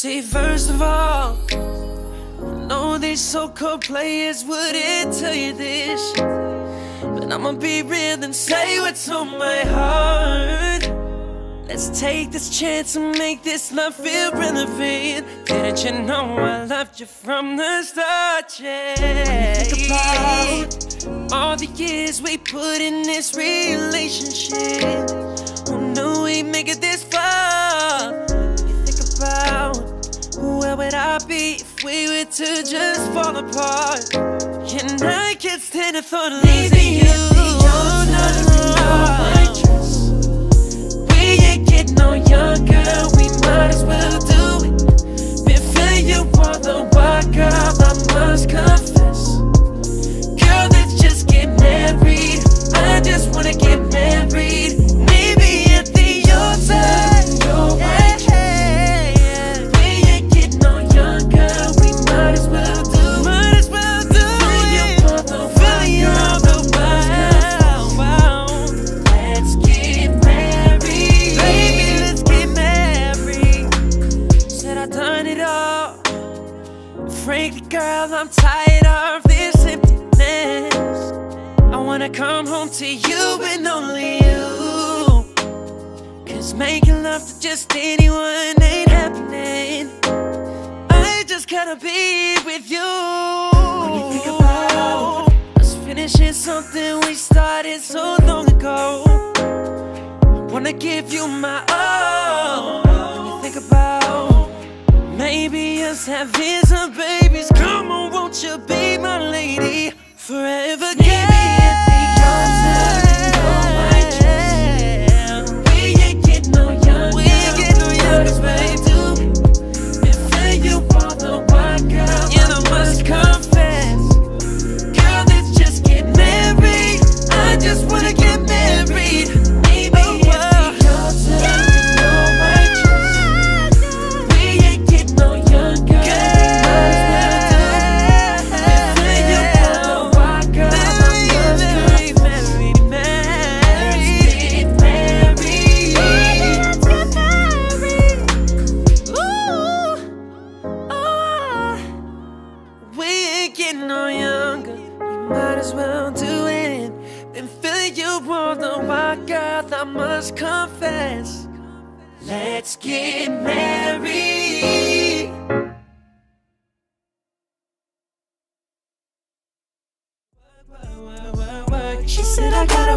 See, first of all, I know these so-called players wouldn't tell you this, but I'ma be real and say what's on my heart. Let's take this chance and make this love feel relevant. Didn't you know I loved you from the start? Yeah. Think about all the years we put in this relationship. Be if we were to just fall apart? And I can't stand the thought of losing you. Frankly, girl, I'm tired of this emptiness. I wanna come home to you and only you. Cause making love to just anyone ain't happening. I just gotta be with you. When you think about us finishing something we started so long ago. I wanna give you my all. Maybe us having some babies. Come on, won't you be getting no younger. We might as well do it. Been feeling you all the while, girl. I must confess. Let's get married. She said I work,